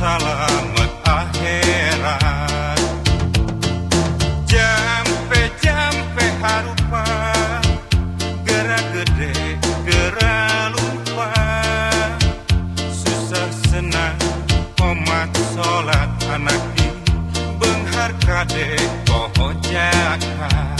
selamat akhirat Jampe-jampe harupa Gerak gede, gerak lupa. Susah senang Omat sholat anak di Benghar kade pohon jaka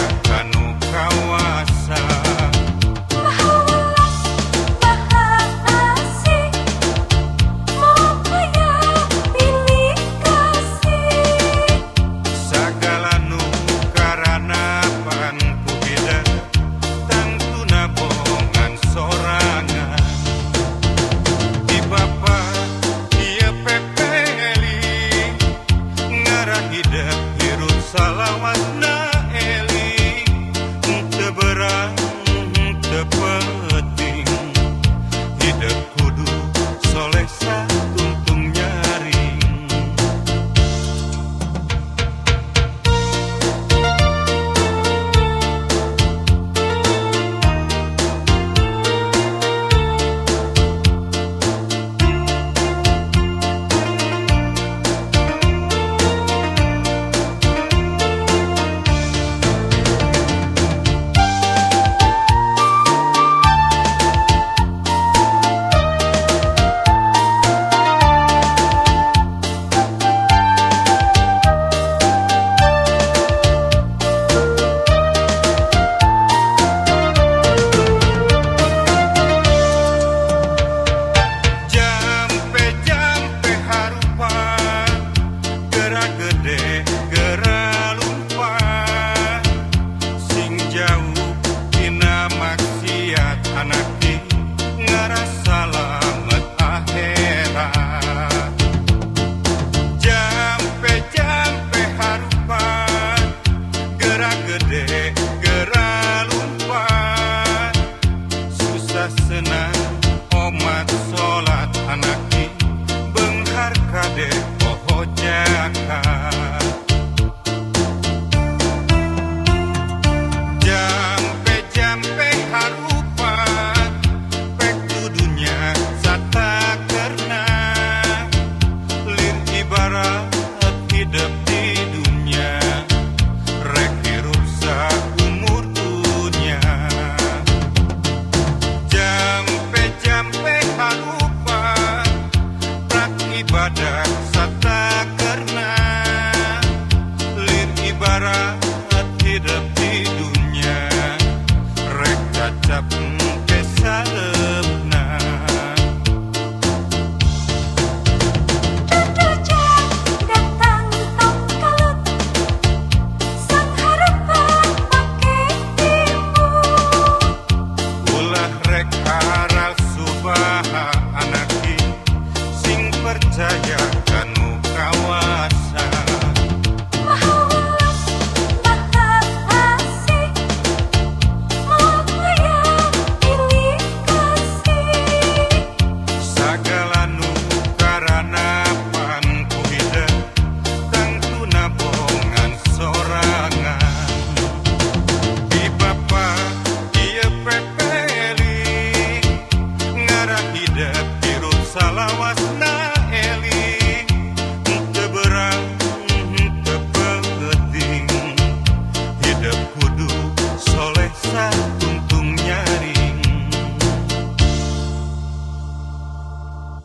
barca de Ojoyaca.